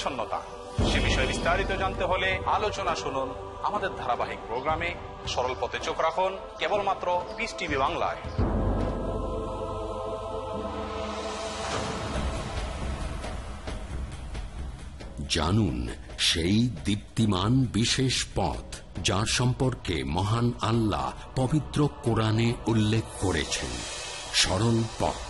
পরিচ্ছন্নতা। সে বিষয়ে বিস্তারিত জানতে হলে আলোচনা শুনুন আমাদের ধারাবাহিক প্রোগ্রামে। সরল পথে চোখ রাখুন, কেবলমাত্র পিস টিভি বাংলায়। জানুন সেই দীপ্তিমান বিশেষ পথ যার সম্পর্কে মহান আল্লাহ পবিত্র কোরআনে উল্লেখ করেছেন। সরল পথ।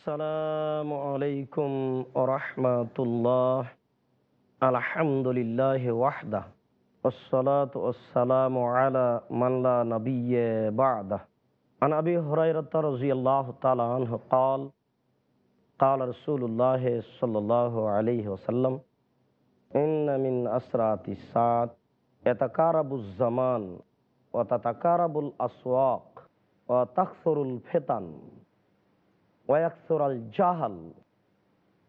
السلام عليكم ورحمة الله. الحمد لله وحده. والصلاة والسلام على من لا نبي بعده. عن أبي هريرة رضي الله تعالى عنه قال قال رسول الله صلى الله عليه وسلم إن من أسرات الساعة يتقارب الزمان وتتقارب الأسواق وتكثر الفتن. ওয়াকসর আল জাহাল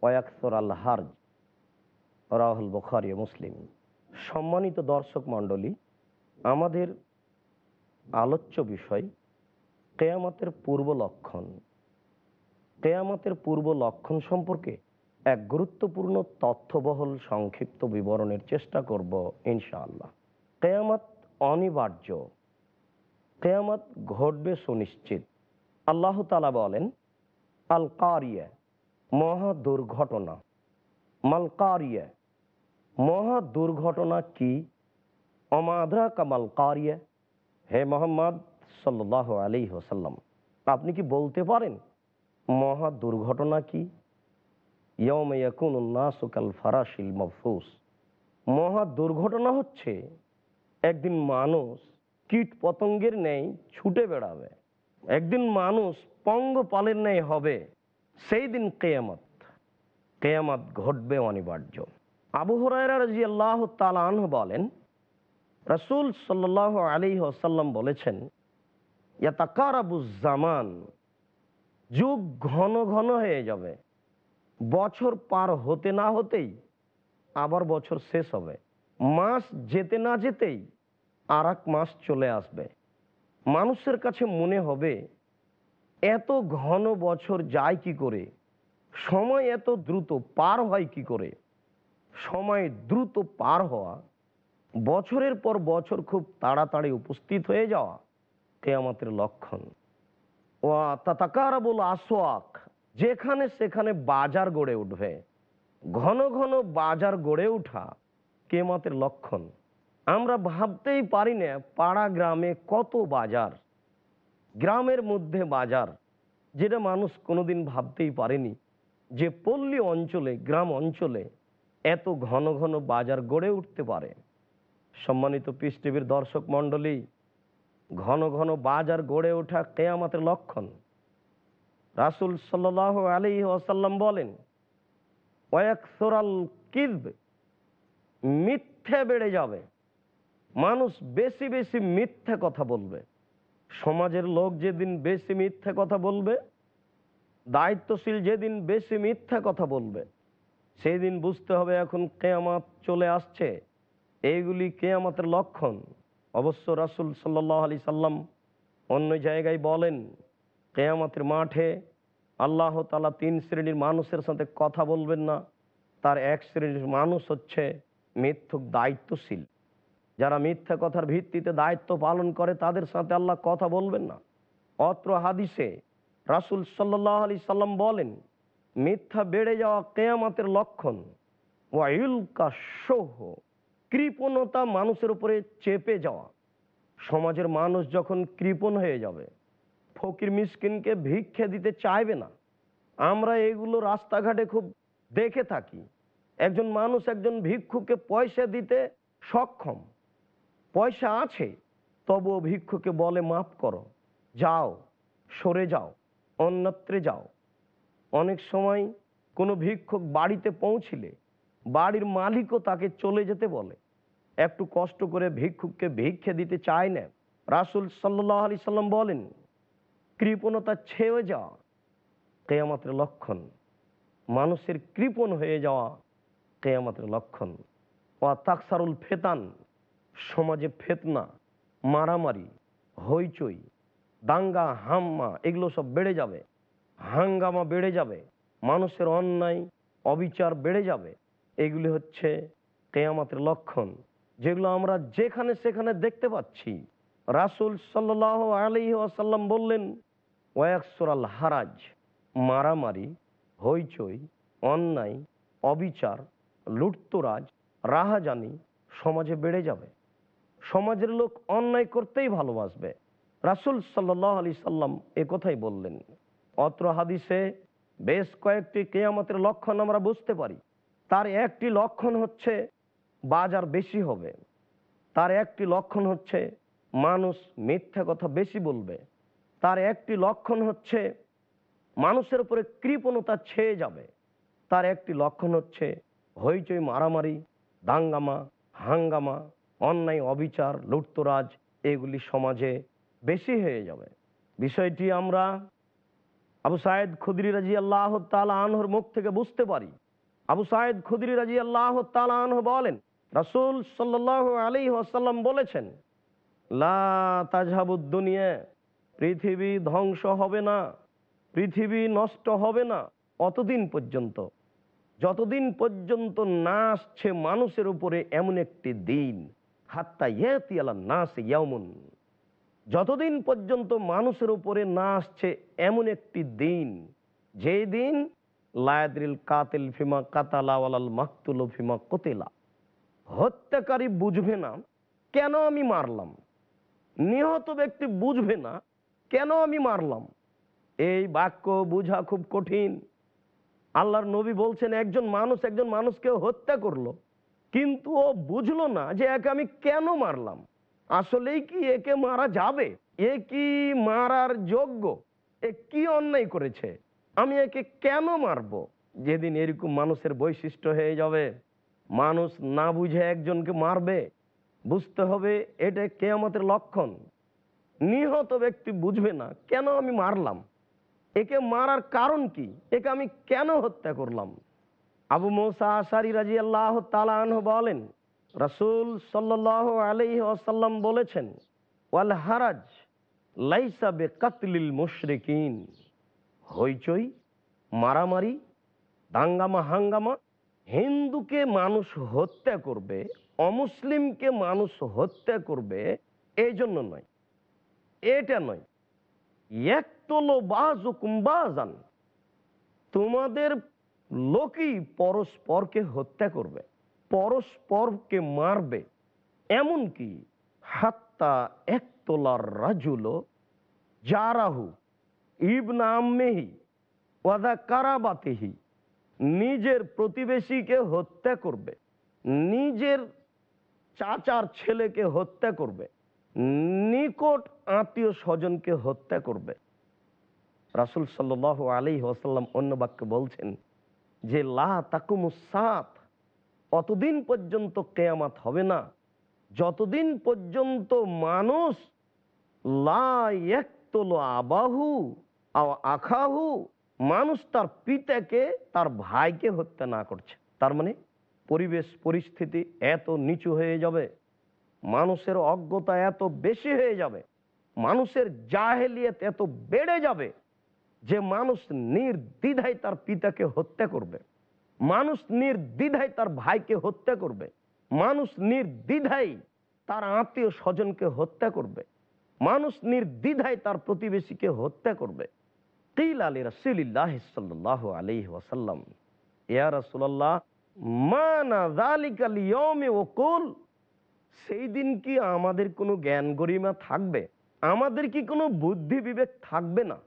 ওয়াকসর আল হার্জ। রাহুল বখারি মুসলিম। সম্মানিত দর্শক মণ্ডলী, আমাদের আলোচ্য বিষয় কেয়ামতের পূর্ব লক্ষণ। কেয়ামতের পূর্ব লক্ষণ সম্পর্কে এক গুরুত্বপূর্ণ তথ্যবহল সংক্ষিপ্ত বিবরণের চেষ্টা করব ইনশাআল্লাহ। কেয়ামত অনিবার্য। কেয়ামত ঘটবে সুনিশ্চিত। আল্লাহ তালা বলেন আল কারিয়া মহা দুর্ঘটনা। মাল কারিয়া মহা দুর্ঘটনা কি? অমাধরা কামাল কারিয়া হে মোহাম্মদ সাল্লাহ আলী হোসাল্লাম আপনি কি বলতে পারেন মহা দুর্ঘটনা কি? ইয়ময়াকুন্নাসুকাল ফারাশিল মফুস মহা দুর্ঘটনা হচ্ছে একদিন মানুষ কীট পতঙ্গের নেই ছুটে বেড়াবে। একদিন মানুষ পঙ্গপালের ন্যায় হবে, সেই দিন কেয়ামত কেয়ামত ঘটবে অনিবার্য। আবু হরাইরা আল্লাহ তালান বলেন, রসুল সাল্লাহ আলী আসাল্লাম বলেছেন জামান, যুগ ঘন ঘন হয়ে যাবে। বছর পার হতে না হতেই আবার বছর শেষ হবে। মাস যেতে না যেতেই আর মাস চলে আসবে। মানুষের কাছে মনে হবে, এত ঘন বছর যায় কি করে? সময় এত দ্রুত পার হয় কি করে? সময় দ্রুত পার হওয়া, বছরের পর বছর খুব তাড়াতাড়ি উপস্থিত হয়ে যাওয়া কেয়ামতের লক্ষণ। ও তাতাকারাবুল আসোয়াক যেখানে সেখানে বাজার গড়ে উঠবে। ঘন ঘন বাজার গড়ে ওঠা কেয়ামতের লক্ষণ? আমরা ভাবতেই পারি না পাড়া গ্রামে কত বাজার, গ্রামের মধ্যে বাজার, যেটা মানুষ কোনোদিন ভাবতেই পারেনি যে পল্লী অঞ্চলে, গ্রাম অঞ্চলে এত ঘন ঘন বাজার গড়ে উঠতে পারে। সম্মানিত পিস টিভির দর্শক মণ্ডলী, ঘন ঘন বাজার গড়ে ওঠা কেয়ামাতের লক্ষণ। রাসুল সাল্লাহ আলী আসাল্লাম বলেন, ওয়াকসরাল কিদ মিথ্যে বেড়ে যাবে। মানুষ বেশি বেশি মিথ্যে কথা বলবে। সমাজের লোক যেদিন বেশি মিথ্যে কথা বলবে, দায়িত্বশীল যেদিন বেশি মিথ্যা কথা বলবে সেই দিন বুঝতে হবে এখন কেয়ামাত চলে আসছে। এইগুলি কেয়ামাতের লক্ষণ। অবশ্য রাসুল সাল্লাহ আলি সাল্লাম অন্য জায়গায় বলেন, কেয়ামাতের মাঠে আল্লাহ তালা তিন শ্রেণির মানুষের সাথে কথা বলবেন না। তার এক শ্রেণির মানুষ হচ্ছে মিথ্যুক দায়িত্বশীল। যারা মিথ্যা কথার ভিত্তিতে দায়িত্ব পালন করে, তাদের সাথে আল্লাহ কথা বলবেন না। অত্র হাদিসে রাসুল সাল্লাহ আলি সাল্লাম বলেন, মিথ্যা বেড়ে যাওয়া কেয়ামাতের লক্ষণ, ওয়াইলকা সোহ কৃপণতা মানুষের উপরে চেপে যাওয়া। সমাজের মানুষ যখন কৃপণ হয়ে যাবে, ফকির মিসকিনকে ভিক্ষে দিতে চাইবে না। আমরা এগুলো রাস্তাঘাটে খুব দেখে থাকি। একজন মানুষ একজন ভিক্ষুকে পয়সা দিতে সক্ষম। পয়সা আছে, তবুও ভিক্ষুকে বলে, মাফ করো। যাও, সরে যাও, অন্যত্রে যাও। অনেক সময় কোনো ভিক্ষুক বাড়িতে পৌঁছিলে, বাড়ির মালিকও তাকে চলে যেতে বলে। একটু কষ্ট করে ভিক্ষুককে ভিক্ষে দিতে চায় না। রাসুল সাল্লাহ আলি সাল্লাম বলেন, কৃপণতা ছেয়ে যাওয়া কেয়ামাতের লক্ষণ। মানুষের কৃপণ হয়ে যাওয়া কেয়ামাতের লক্ষণ। ও তাকসারুল ফেতান। সমাজে ফেতনা, মারামারি, হইচই, দাঙ্গা, হাম্মা, এগুলো সব বেড়ে যাবে। হাঙ্গামা বেড়ে যাবে। মানুষের অন্যায়, অবিচার বেড়ে যাবে। এগুলি হচ্ছে কেয়ামাতের লক্ষণ। যেগুলো আমরা যেখানে সেখানে দেখতে পাচ্ছি। রাসুল সাল্লাহ আলি আসাল্লাম বললেন ওয়াকসরাল হারাজ, মারামারি, হইচই, অন্যায়, অবিচার, লুটতরাজ, রাহাজানি সমাজে বেড়ে যাবে। সমাজের লোক অন্যায় করতেই ভালোবাসবে। রাসুল সাল্লাহ আলি সাল্লাম এ কথাই বললেন। অত্র হাদিসে বেশ কয়েকটি কেয়ামতের লক্ষণ আমরা বুঝতে পারি। তার একটি লক্ষণ হচ্ছে বাজার বেশি হবে। তার একটি লক্ষণ হচ্ছে মানুষ মিথ্যা কথা বেশি বলবে। তার একটি লক্ষণ হচ্ছে মানুষের উপরে কৃপণতা ছেয়ে যাবে। তার একটি লক্ষণ হচ্ছে হইচই মারামারি, দাঙ্গামা, হাঙ্গামা অন্যায়, অবিচার, লুটতরাজ, এগুলি সমাজে বেশি হয়ে যাবে। বিষয়টি আমরা আবু সাইদ খুদরি রাজি আল্লাহ তালা আনহর মুখ থেকে বুঝতে পারি। আবু সাইদ খুদরি রাজি আল্লাহ তালা আনহ বলেন, রাসুল সাল্লাহ আলী আসাল্লাম বলেছেন, লা তাজহাবুদ্দুনিয়া পৃথিবী ধ্বংস হবে না, পৃথিবী নষ্ট হবে না, অতদিন পর্যন্ত। যতদিন পর্যন্ত না আসছে মানুষের উপরে এমন একটি দিন হাত্তা ইয়াতি আলা নাস ইয়ামুন যতদিন পর্যন্ত মানুষের উপরে না আসছে এমন একটি দিন যে দিন লায়াদ্রিল কাতিল ফিমা কাতালা ওয়ালাল মাকতুল ফিমা কোতেলা। হত্যাকারী বুঝবে না, কেন আমি মারলাম? নিহত ব্যক্তি বুঝবে না, কেন আমি মারলাম? এই বাক্য বুঝা খুব কঠিন। আল্লাহর নবী বলছেন, একজন মানুষ একজন মানুষকে হত্যা করল। কিন্তু ও বুঝলো না যে একে আমি কেন মারলাম। আসলেই কি একে মারা যাবে? এ কি মারার যোগ্য? এ কি অন্যায় করেছে? আমি একে কেন মারবো? যেদিন এরকম মানুষের বৈশিষ্ট্য হয়ে যাবে, মানুষ না বুঝে একজনকে মারবে, বুঝতে হবে এটা কেয়ামতের লক্ষণ। নিহত ব্যক্তি বুঝবে না, কেন আমি মারলাম? একে মারার কারণ কি? একে আমি কেন হত্যা করলাম? আবু মোসা আশারি রাজি আল্লাহ তালাহ বলেন, রসুল সাল্লাহ আলহি আসাল্লাম বলেছেন, ওয়াল হারাজ লাইসা বে কাতলিল মুশরিকিন। হইচই, মারামারি, দাঙ্গামা হাঙ্গামা, হিন্দুকে মানুষ হত্যা করবে, অমুসলিমকে মানুষ হত্যা করবে এই জন্য নয়। এটা নয়। একতলো বাজুকুম বাজান। তোমাদের লোকই পরস্পরকে হত্যা করবে, পরস্পরকে মারবে। এমনকি হাত্তা একতলার রাজুল জারাহু ইবনা আম্মেহি ওয়াদা কারাবাতিহি নিজের প্রতিবেশীকে হত্যা করবে, নিজের চাচার ছেলেকে হত্যা করবে, নিকট আত্মীয় স্বজনকে হত্যা করবে। রাসুল সাল আলী ওসাল্লাম অন্য বাক্যে বলছেন যে লা তাকুমুসাত অতদিন পর্যন্ত কেয়ামাত হবে না। যতদিন পর্যন্ত মানুষ আবাহু আখাহু, মানুষ তার পিতাকে, তার ভাইকে হত্যা না করছে। তার মানে পরিবেশ, পরিস্থিতি এত নিচু হয়ে যাবে, মানুষের অজ্ঞতা এত বেশি হয়ে যাবে, মানুষের জাহেলিয়ত এত বেড়ে যাবে যে মানুষ নির্দ্বিধায় তার পিতাকে হত্যা করবে, মানুষ নির্দ্বিধায় তার ভাইকে হত্যা করবে, মানুষ নির্দ্বিধায় তার আত্মীয় স্বজনকে হত্যা করবে, মানুষ নির্দ্বিধায় তার প্রতিবেশীকে হত্যা করবে। তিল আলী রসুলিল্লাহ সাল্লাহ আলী ইয়া সেই দিন কি আমাদের কোনো জ্ঞান গরিমা থাকবে? আমাদের কি কোনো বুদ্ধি বিবেক থাকবে না?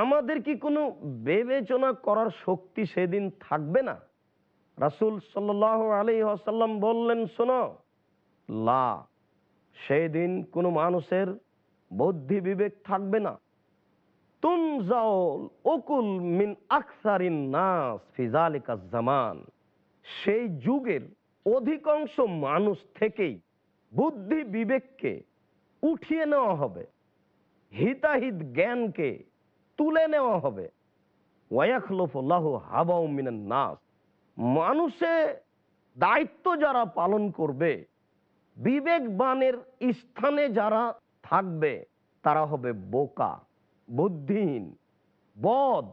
আমাদের কি কোনো বিবেচনা করার শক্তি সেদিন থাকবে না? রাসুল সাল্লাহ আলী আসাল্লাম বললেন, শোনো, লা সেই দিন কোনো মানুষের বুদ্ধি বিবেক থাকবে না। তুনজাউল ওকুল মিন আকসারিন নাস ফিজালিকা জামান। সেই যুগের অধিকাংশ মানুষ থেকেই বুদ্ধি বিবেককে উঠিয়ে নেওয়া হবে। হিতাহিত জ্ঞানকে তুলে নেওয়া হবে। নাস। মানুষে দায়িত্ব যারা পালন করবে, বিবেকবানের স্থানে যারা থাকবে, তারা হবে বোকা, বুদ্ধিহীন, বদ,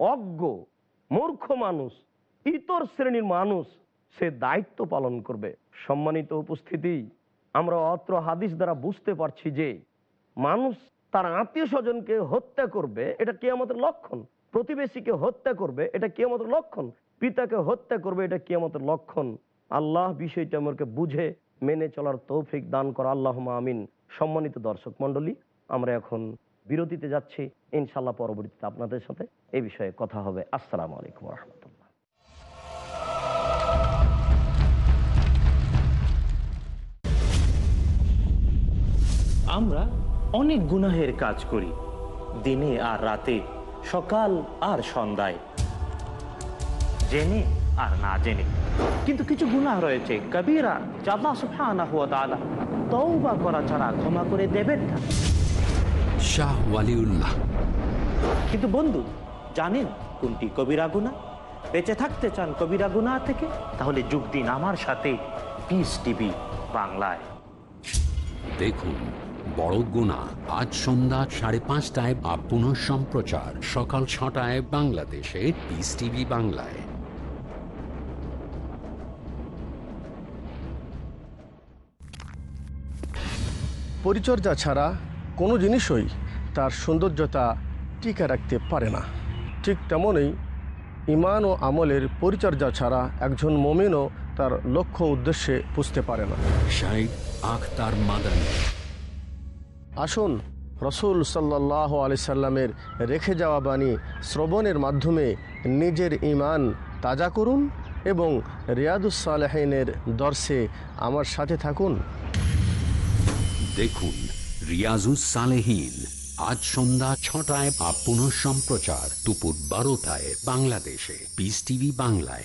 অজ্ঞ, মূর্খ মানুষ, ইতর শ্রেণির মানুষ সে দায়িত্ব পালন করবে। সম্মানিত উপস্থিতি, আমরা অত্র হাদিস দ্বারা বুঝতে পারছি যে মানুষ তার আত্মীয় স্বজনকে হত্যা করবে, এটা কি আমাদের লক্ষণ। প্রতিবেশীকে হত্যা করবে, এটা কি আমাদের লক্ষণ। পিতাকে হত্যা করবে, এটা কি আমাদের লক্ষণ। আল্লাহ বিষয়টা আমাকে বুঝে, মেনে চলার তৌফিক দান করা। আল্লাহ আমিন। সম্মানিত দর্শক মন্ডলী আমরা এখন বিরতিতে যাচ্ছি। ইনশাল্লাহ পরবর্তীতে আপনাদের সাথে এই বিষয়ে কথা হবে। আসসালামু আলাইকুম রহমতুল্লাহ আমরা অনেক গুনাহের কাজ করি দিনে আর রাতে সকাল আর সন্ধ্যায়। জেনে আর না জেনে। কিন্তু কিছু গুনাহ রয়েছে কবিরা জাল্লা সুবহানাহু ওয়া তাআলা তওবা করা ছাড়া ক্ষমা করে দেবেন না। শাহ ওয়ালিউল্লাহ। কিন্তু বন্ধু জানেন কোনটি কবিরা গুনাহ? বেঁচে থাকতে চান কবিরা গুনাহ থেকে তাহলে যোগ দিন আমার সাথে পিস টিভি বাংলায়। দেখুন বড় গুণা। আজ সন্ধ্যা সাড়ে পাঁচটায় বা পুনঃ সম্প্রচার। সকাল ছটায় বাংলাদেশে পিস টিভি বাংলায়। পরিচর্যা ছাড়া কোনো জিনিসই তার সৌন্দর্যতা টিকে রাখতে পারে না। ঠিক তেমনই ইমান ও আমলের পরিচর্যা ছাড়া একজন মমিনও তার লক্ষ্য উদ্দেশ্যে বুঝতে পারে না। শাইখ আখতার মাদানী। আসুন, রসুল সাল্লাহ আলি সাল্লামের রেখে যাওয়া বাণী শ্রবণের মাধ্যমে নিজের ইমান তাজা করুন এবং রিয়াদুসালেহিনের দর্শে আমার সাথে থাকুন। দেখুন, রিয়াজুস সালেহীন আজ সন্ধ্যা ছটায় বা পুনঃ সম্প্রচার দুপুর বারোটায় বাংলাদেশে। পিস টিভি বাংলায়।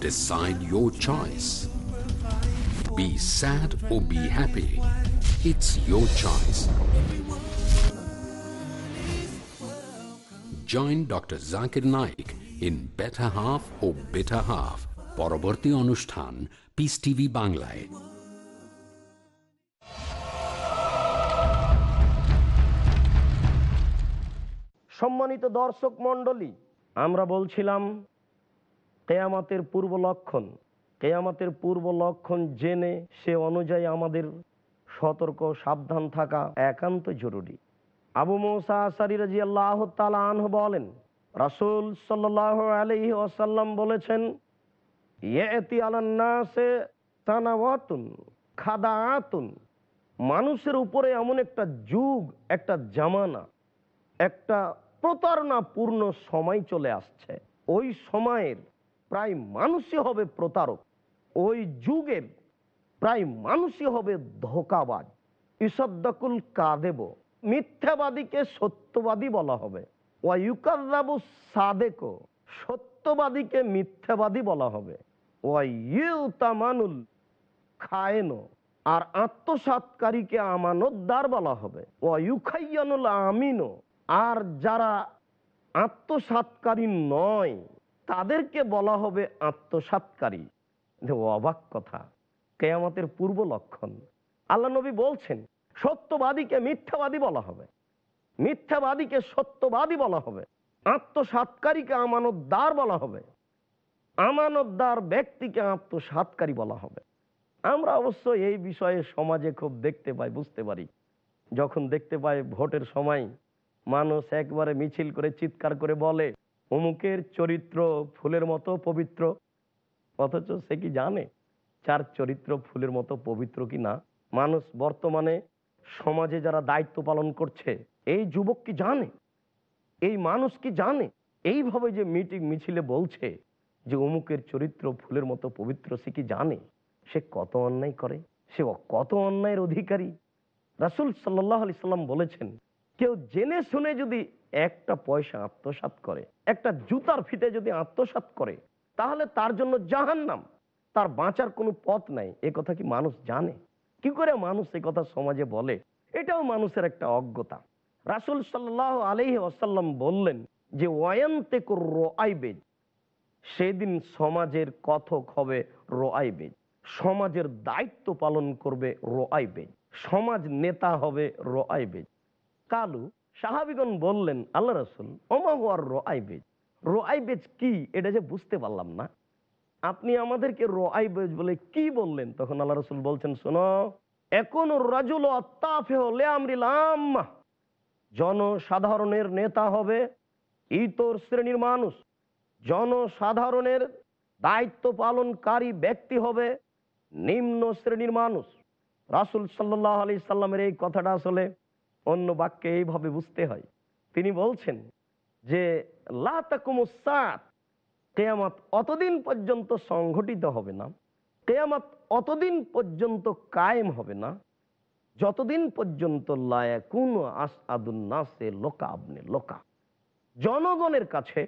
Decide your choice. Be sad or be happy. It's your choice. Join Dr. Zakir Naik in Better Half or Bitter Half. পরবর্তী অনুষ্ঠান পিস টিভি বাংলায় সম্মানিত দর্শক মণ্ডলী আমরা বলছিলাম কেয়ামাতের পূর্ব লক্ষণ, কেয়ামাতের পূর্ব লক্ষণ জেনে সে অনুযায়ী আমাদের সতর্ক সাবধান থাকা একান্ত জরুরি। আবু আল্লাহ আনহ বলেন, রাসুল সাল্লাহ আলহি আসাল্লাম বলেছেন, ইয়েতি আলান্নাসে মানুষের উপরে এমন একটা যুগ, একটা জামানা, একটা প্রতারণাপূর্ণ সময় চলে আসছে। ওই সময়ের প্রায় মানুষই হবে প্রতারক। ওই যুগের প্রায় মানুষই হবে ধোকাবাজ। ইসদ্দাকুল কাদেব, মিথ্যাবাদীকে সত্যবাদী বলা হবে। ওয়াইকাবু সাদেকো, সত্যবাদীকে মিথ্যাবাদী বলা হবে। ওয়াইউতামানুল খায়েনো, আর আত্মসাৎকারীকে আমানতদার বলা হবে। ওয়ুখাইয়ানুল আমিনো, আর যারা আত্মসাৎকারী নয় তাদেরকে বলা হবে আত্মসাৎকারী। যে অবাক কথা। কেয়ামতের পূর্ব লক্ষণ। আল্লাহ নবী বলছেন, সত্যবাদীকে মিথ্যাবাদী বলা হবে। মিথ্যাবাদীকে সত্যবাদী বলা হবে। আত্মসাৎকারীকে আমানতদার বলা হবে। আমানতদার ব্যক্তিকে আত্মসাৎকারী বলা হবে। আমরা অবশ্য এই বিষয়ে সমাজে খুব দেখতে পাই, বুঝতে পারি। যখন দেখতে পাই ভোটের সময় মানুষ একবারে মিছিল করে চিৎকার করে বলে অমুকের চরিত্র ফুলের মতো পবিত্র। অথচ সে কি জানে? চার চরিত্র ফুলের মতো পবিত্র কি না? মানুষ বর্তমানে সমাজে যারা দায়িত্ব পালন করছে, এই যুবক কি জানে? এই মানুষ কি জানে? এইভাবে যে মিটিং মিছিলে বলছে যে অমুকের চরিত্র ফুলের মতো পবিত্র, সে কি জানে? সে কত অন্যায় করে? সে কত অন্যায়ের অধিকারী? রাসুল সাল্লাহ আলি সাল্লাম বলেছেন, কেউ জেনে শুনে যদি একটা পয়সা আত্মসাৎ করে, একটা জুতার ফিতে যদি আত্মসাৎ করে, তাহলে তার জন্য জাহান্নাম। তার বাঁচার কোনো পথ নাই, এ কথা কি মানুষ জানে? কি করে মানুষ এ কথা সমাজে বলে? এটাও মানুষের একটা অজ্ঞতা। রাসুল সাল্লাহ আলহি আসাল্লাম বললেন যে ওয়ান্তে রোআইবেজ সেদিন সমাজের কথক হবে রোআইবেজ সমাজের দায়িত্ব পালন করবে রোআইবেজ সমাজ নেতা হবে রোআইবেজ কালু সাহাবিগণ বললেন, আল্লাহ রসুল ওমাহুয়ার রোআইবেজ? রোআইবেজ কি? এটা যে বুঝতে পারলাম না। আপনি আমাদেরকে রো রোআইবেজ বলে কি বললেন? তখন আল্লাহ রসুল বলছেন, শোনো এখন রাজুল জনসাধারণের নেতা হবে ইতর শ্রেণির মানুষ, জনসাধারণের দায়িত্ব পালনকারী ব্যক্তি হবে নিম্ন শ্রেণির মানুষ। রাসুল সাল্লাহ আলি সাল্লামের এই কথাটা আসলে অন্য বাক্যে এইভাবে বুঝতে হয়। তিনি বলছেন যে কেয়ামাত অতদিন পর্যন্ত সংঘটিত হবে না। কেয়ামাত অতদিন পর্যন্ত কায়েম হবে না। যতদিন পর্যন্ত লায়াকুন আস আদুন্নাসে লোকা আবনে লোকা। জনগণের কাছে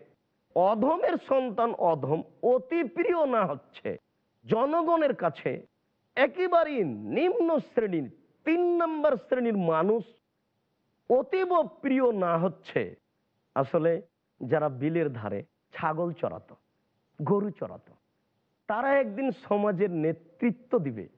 অধমের সন্তান অধম অতি প্রিয় না হচ্ছে। জনগণের কাছে একেবারেই নিম্ন শ্রেণির, তিন নম্বর শ্রেণির মানুষ অতীব প্রিয় না হচ্ছে। আসলে যারা বিলের ধারে ছাগল চড়াতো গরু চড়াতো তারা একদিন সমাজের নেতৃত্ব দিবে।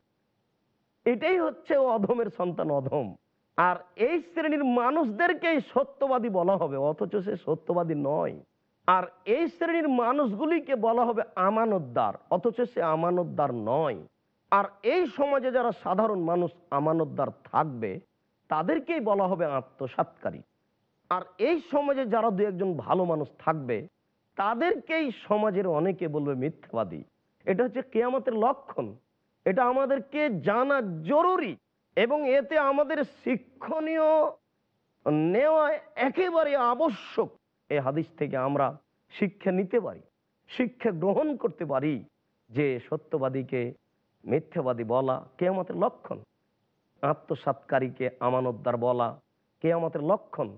এটাই হচ্ছে অধমের সন্তান অধম। আর এই শ্রেণির মানুষদেরকেই সত্যবাদী বলা হবে, অথচ সে সত্যবাদী নয়। আর এই শ্রেণির মানুষগুলিকে বলা হবে আমানতদার, অথচ সে আমানতদার নয়। আর এই সমাজে যারা সাধারণ মানুষ, আমানতদার থাকবে তাদেরকেই বলা হবে আত্মসাৎকারী। আর এই সমাজে যারা দু একজন ভালো মানুষ থাকবে, তাদেরকেই সমাজের অনেকে বলবে মিথ্যাবাদী। এটা হচ্ছে কেয়ামতের লক্ষণ। এটা আমাদেরকে জানা জরুরি এবং এতে আমাদের শিক্ষণীয় নেওয়া একেবারে আবশ্যক। এই হাদিস থেকে আমরা শিক্ষা নিতে পারি, শিক্ষা গ্রহণ করতে পারি যে সত্যবাদীকে মিথ্যাবাদী বলা কেয়ামতের লক্ষণ। আত্মসাৎকারীকে আমানতদার বলা কেয়ামতের লক্ষণ।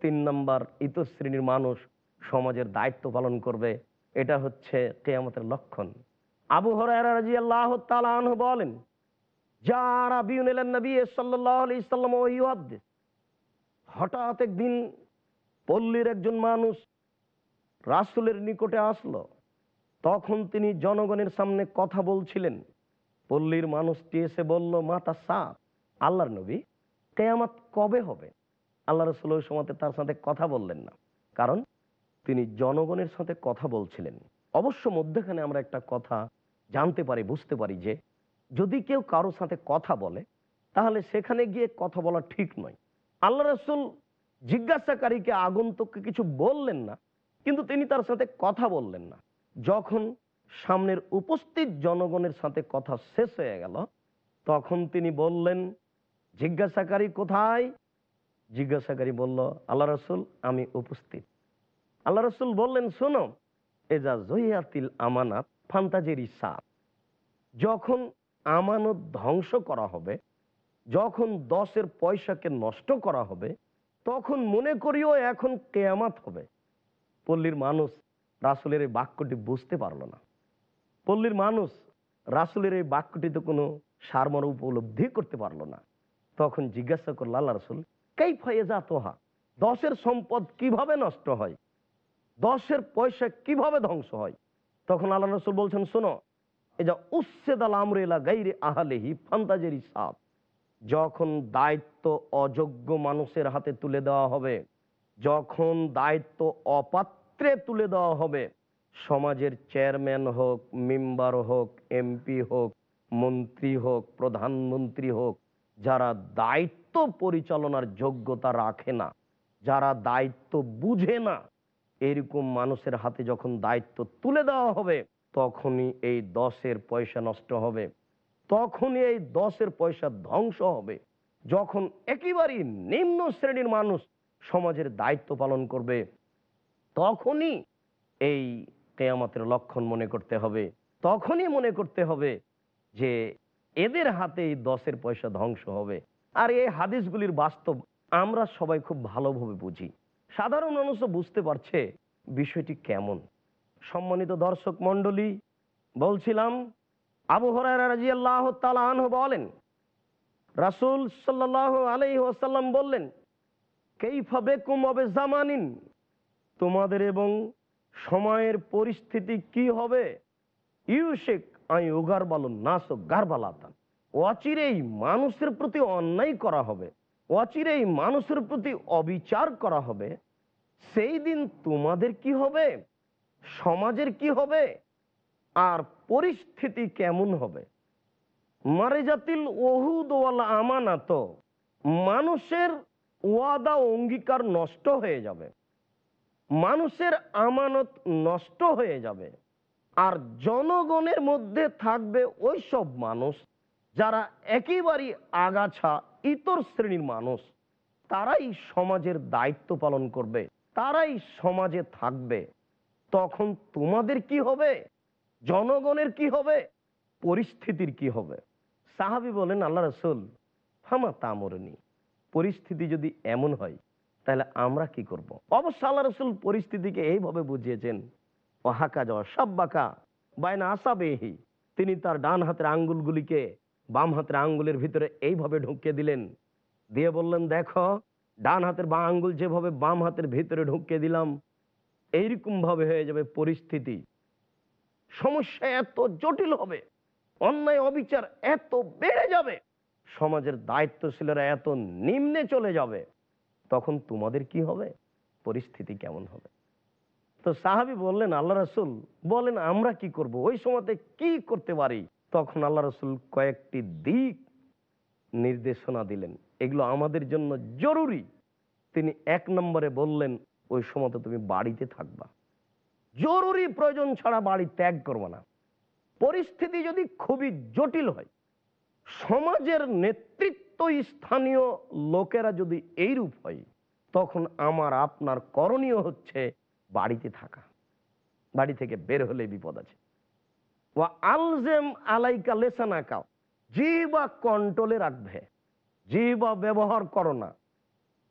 তিন নম্বর, ইতশ্রেণীর মানুষ সমাজের দায়িত্ব পালন করবে। এটা হচ্ছে কেয়ামতের লক্ষণ। আবু তালু বলেন হঠাৎ একদিন পল্লীর একজন মানুষ রাসুলের নিকটে আসলো। তখন তিনি জনগণের সামনে কথা বলছিলেন। পল্লীর মানুষটি এসে বলল, মাতা সাপ আল্লাহর নবী কেয়ামাত কবে হবে? আল্লাহ রসুল ওই সময় তার সাথে কথা বললেন না। কারণ তিনি জনগণের সাথে কথা বলছিলেন। অবশ্য মধ্যখানে আমরা একটা কথা জানতে পারি, বুঝতে পারি যে যদি কেউ কারোর সাথে কথা বলে, তাহলে সেখানে গিয়ে কথা বলা ঠিক নয়। আল্লাহ রসুল জিজ্ঞাসাকারীকে আগন্তককে কিছু বললেন না, কিন্তু তিনি তার সাথে কথা বললেন না। যখন সামনের উপস্থিত জনগণের সাথে কথা শেষ হয়ে গেল, তখন তিনি বললেন জিজ্ঞাসাকারী কোথায়? জিজ্ঞাসাকারী বলল, আল্লাহ রসুল, আমি উপস্থিত। আল্লাহ রসুল বললেন, শোনো, এজা জহিয়াতিল আমানাত ফান্তাজের সাপ যখন আমানত ধ্বংস করা হবে, যখন দশের পয়সাকে নষ্ট করা হবে, তখন মনে করিও এখন কেয়ামাত হবে। পল্লীর মানুষ রাসুলের এই বাক্যটি বুঝতে পারল না। পল্লীর মানুষ রাসুলের এই বাক্যটিতে কোনো সারমর উপলব্ধি করতে পারল না। তখন জিজ্ঞাসা করল, আল্লাহ রসুল কেই ফয়েজা তোহা দশের সম্পদ কীভাবে নষ্ট হয়? দশের পয়সা কীভাবে ধ্বংস হয়? তখন আল্লাহ রসুল বলছেন, শোনো, এই যা উচ্ছেদ আমরেলা গাইরে আহালেহি ফান্তাজেরি সাপ যখন দায়িত্ব অযোগ্য মানুষের হাতে তুলে দেওয়া হবে, যখন দায়িত্ব অপাত্রে তুলে দেওয়া হবে, সমাজের চেয়ারম্যান হোক, মেম্বার হোক, এমপি হোক, মন্ত্রী হোক, প্রধানমন্ত্রী হোক যারা দায়িত্ব পরিচালনার যোগ্যতা রাখে না, যারা দায়িত্ব বুঝে না, এরকম মানুষের হাতে যখন দায়িত্ব তুলে দেওয়া হবে, তখনই এই দশের পয়সা নষ্ট হবে, তখনই এই দশের পয়সা ধ্বংস হবে। যখন একেবারেই নিম্ন শ্রেণির মানুষ সমাজের দায়িত্ব পালন করবে, তখনই এই কেয়ামতের লক্ষণ মনে করতে হবে, তখনই মনে করতে হবে যে এদের হাতে এই দশের পয়সা ধ্বংস হবে। আর এই হাদিসগুলির বাস্তব আমরা সবাই খুব ভালোভাবে বুঝি। সাধারণ মানুষও বুঝতে পারছে বিষয়টি কেমন। সম্মানিত দর্শক মণ্ডলী, বলছিলাম, আবু তালা আনহু বলেন, রাসূল সাল্লাহ আলাইহি ওয়াসাল্লাম বললেন, কেইফা বেকুম অবে জামানিন তোমাদের এবং সময়ের পরিস্থিতি কি হবে? ইউশেক আই উগার বালুন নাস গারবালাতান অচিরেই মানুষের প্রতি অন্যায় করা হবে, অচিরেই মানুষের প্রতি অবিচার করা হবে, সেই দিন তোমাদের কি হবে? সমাজের কি হবে? আর পরিস্থিতি কেমন হবে? মারে জাতিল ওহুদ ওয়াল আমানাত, মানুষের ওয়াদা অঙ্গীকার নষ্ট হয়ে যাবে, মানুষের আমানত নষ্ট হয়ে যাবে। আর জনগণের মধ্যে থাকবে ওই সব মানুষ যারা একেবারেই আগাছা ইতর শ্রেণির মানুষ। তারাই সমাজের দায়িত্ব পালন করবে, তারাই সমাজে থাকবে। তখন তোমাদের কি হবে? জনগণের কি হবে? পরিস্থিতির কি হবে? সাহাবি বলেন, আল্লাহ রসুল হামা তামরনি? পরিস্থিতি যদি এমন হয়, তাহলে আমরা কি করব। অবশ্য আল্লাহ রসুল পরিস্থিতিকে এইভাবে বুঝিয়েছেন ও হাকা যাওয়া সব বাঁকা। বায়না আসাবেহি। তিনি তার ডান হাতের আঙ্গুলগুলিকে বাম হাতের আঙ্গুলের ভিতরে এইভাবে ঢুকিয়ে দিলেন। দিয়ে বললেন, দেখো, ডান হাতের বা আঙ্গুল যেভাবে বাম হাতের ভিতরে ঢুকিয়ে দিলাম এইরকম ভাবে হয়ে যাবে পরিস্থিতি। সমস্যা এত জটিল হবে, অন্যায় অবিচার এত বেড়ে যাবে, সমাজের দায়িত্বশীলরা এত নিম্নে চলে যাবে। তখন তোমাদের কি হবে? পরিস্থিতি কেমন হবে? তো সাহাবি বললেন, আল্লাহ রসুল, বলেন আমরা কি করব? ওই সময়তে কি করতে পারি? তখন আল্লাহ রসুল কয়েকটি দিক নির্দেশনা দিলেন। এগুলো আমাদের জন্য জরুরি। তিনি এক নম্বরে বললেন, ওই সময়তে তুমি বাড়িতে থাকবা। জরুরি প্রয়োজন ছাড়া বাড়ি ত্যাগ করবে না। পরিস্থিতি যদি খুবই জটিল হয়, সমাজের নেতৃত্ব স্থানীয় লোকেরা যদি এইরূপ হয়, তখন আমার, আপনার করণীয় হচ্ছে বাড়িতে থাকা। বাড়ি থেকে বের হলে বিপদ আছে। ও আলজেম আলাইকা লেসানাকাও জিবা কন্ট্রোলে রাখবে। জিবা ব্যবহার করো না।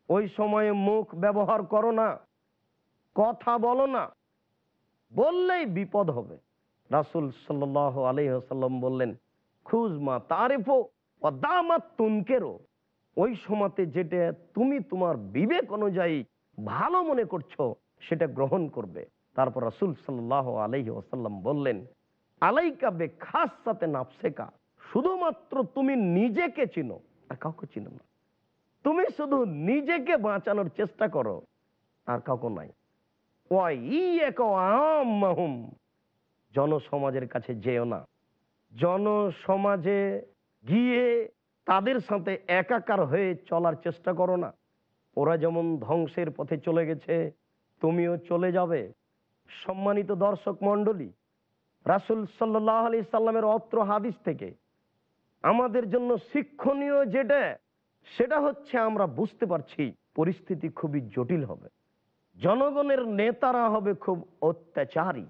ওই সময়ে মুখ ব্যবহার করো না। কথা বলো না। বললেই বিপদ হবে। রাসুল সাল্লাহ আলহ্লাম বললেন খুজমা তারেফো ও দামাত তুনকেরও ওই সময়তে যেটা তুমি তোমার বিবেক অনুযায়ী ভালো মনে করছ সেটা গ্রহণ করবে। তারপর রাসুল সাল্লাহ আলহি ওসাল্লাম বললেন, আলাইকা বে খাস সাথে নাফসেকা, শুধুমাত্র তুমি নিজেকে চিনো, আর কাউকে চিনো না। তুমি শুধু নিজেকে বাঁচানোর চেষ্টা করো, আর কাউকে নাই। জনসমাজের কাছে যেও না। জনসমাজে গিয়ে তাদের সাথে একাকার হয়ে চলার চেষ্টা করো না। ওরা যেমন ধ্বংসের পথে চলে গেছে তুমিও চলে যাবে। সম্মানিত দর্শক মণ্ডলী, রাসুল সাল্লাহ আলি সাল্লামের অত্র হাদিস থেকে, আমাদের জন্য শিক্ষণীয় যেটা, সেটা হচ্ছে আমরা বুঝতে পারছি পরিস্থিতি খুবই জটিল হবে। জনগণের নেতারা হবে খুব অত্যাচারী।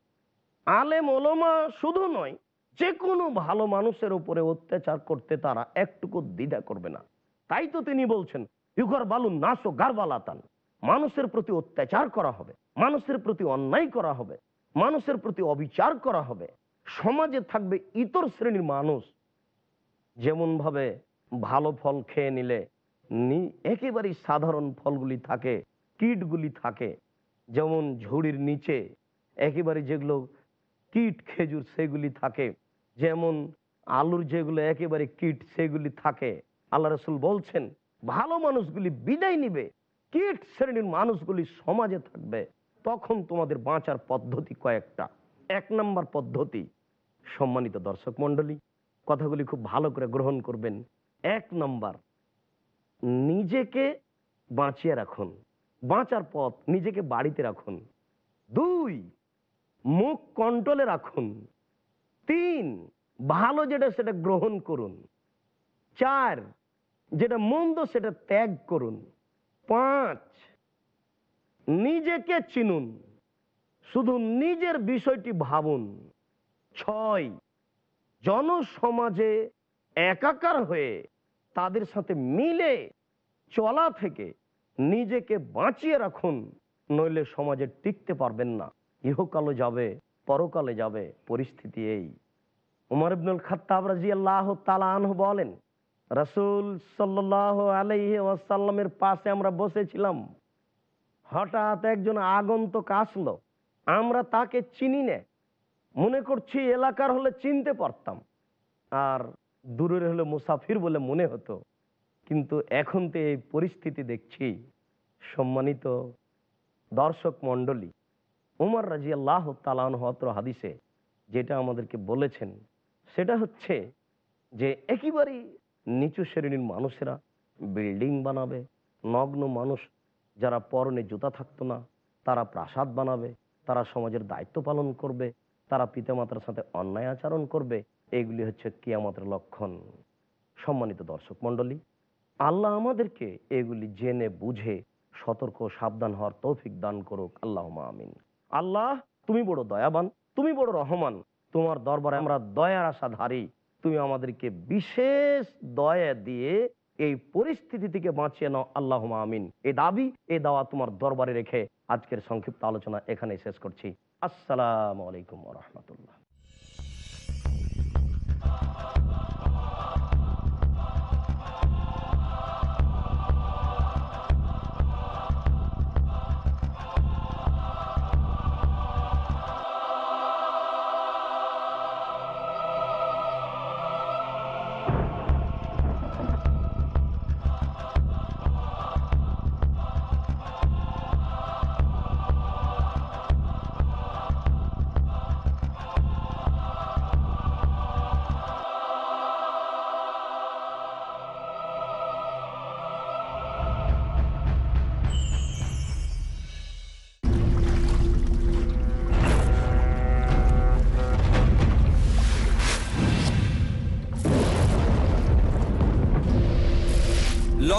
আলেম, ওলমা শুধু নয় যে কোনো ভালো মানুষের উপরে অত্যাচার করতে তারা একটুকু দ্বিধা করবে না। তাই তো তিনি বলছেন ইউগর বালু নাসো গারবালাতান। মানুষের প্রতি অত্যাচার করা হবে, মানুষের প্রতি অন্যায় করা হবে, মানুষের প্রতি অবিচার করা হবে। সমাজে থাকবে ইতর শ্রেণির মানুষ। যেমনভাবে ভালো ফল খেয়ে নিলে একেবারেই সাধারণ ফলগুলি থাকে, কীটগুলি থাকে। যেমন ঝুড়ির নিচে একেবারে যেগুলো কীট, খেজুর সেগুলি থাকে। যেমন আলুর যেগুলো একেবারে কীট, সেগুলি থাকে। আল্লাহ রসুল বলছেন, ভালো মানুষগুলি বিদায় নিবে। কীট শ্রেণির মানুষগুলি সমাজে থাকবে, তখন তোমাদের বাঁচার পদ্ধতি কয়েকটা। এক নম্বর পদ্ধতি, সম্মানিত দর্শক মণ্ডলী, কথাগুলি খুব ভালো করে গ্রহণ করবেন। এক নম্বর, নিজেকে বাঁচিয়ে রাখুন। বাঁচার পথ নিজেকে বাড়িতে রাখুন। দুই, মুখ কন্ট্রোলে রাখুন। তিন, ভালো যেটা সেটা গ্রহণ করুন। চার, যেটা মন্দ সেটা ত্যাগ করুন। পাঁচ। নিজেকে চিনুন, শুধু নিজের বিষয়টি ভাবুন। ছয়, জনসমাজে একাকার হয়ে তাদের সাথে মিলে চলা থেকে নিজেকে বাঁচিয়ে রাখুন, নইলে সমাজে টিকতে পারবেন না। ইহকালে যাবে, পরকালে যাবে, পরিস্থিতি এই। উমর ইবনুল খাত্তাব রাজি আল্লাহ তালাহ বলেন রসুল সাল্লাহ আলাইহি ওয়াসাল্লামের পাশে আমরা বসেছিলাম। হঠাৎ একজন আগন্তক আসলো। আমরা তাকে চিনি না। মনে করছি এলাকার হলে চিনতে পারতাম। আর দূরের হলে মুসাফির বলে মনে হতো। কিন্তু এখন তো এই পরিস্থিতি দেখছি। সম্মানিত দর্শক মণ্ডলী, উমর রাজি আল্লাহ তালানহত্র হাদিসে যেটা আমাদেরকে বলেছেন, সেটা হচ্ছে যে একেবারেই নিচু শ্রেণির মানুষেরা বিল্ডিং বানাবে। নগ্ন মানুষ যারা পরনে জুতা থাকতো না, তারা প্রাসাদ বানাবে, তারা সমাজের দায়িত্ব পালন করবে, তারা পিতামাতার সাথে অন্যায় আচরণ করবে, এগুলি হচ্ছে কিয়ামতের লক্ষণ। সম্মানিত দর্শক মণ্ডলী, আল্লাহ আমাদেরকে এগুলি জেনে বুঝে সতর্ক সাবধান হওয়ার তৌফিক দান করুক। আল্লাহ আমিন। আল্লাহ, তুমি বড় দয়াবান, তুমি বড় রহমান, তোমার দরবারে আমরা দয়ার আশাধারী। তুমি আমাদেরকে বিশেষ দয়া দিয়ে এই পরিস্থিতি থেকে বাঁচিয়ে নাও। আল্লাহ আমিন। এ দাবি, এ দাওয়া তোমার দরবারে রেখে আজকের সংক্ষিপ্ত আলোচনা এখানে শেষ করছি। আসসালামু আলাইকুম রহমতুল্লাহ।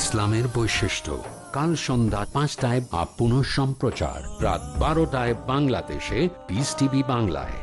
ইসলামের বৈশিষ্ট্য। কাল সন্ধ্যা পাঁচটায় আপ পুনঃ সম্প্রচার রাত বারোটায় বাংলাদেশে পিস টিভি বাংলায়।